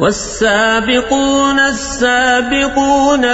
والسابقون السابقون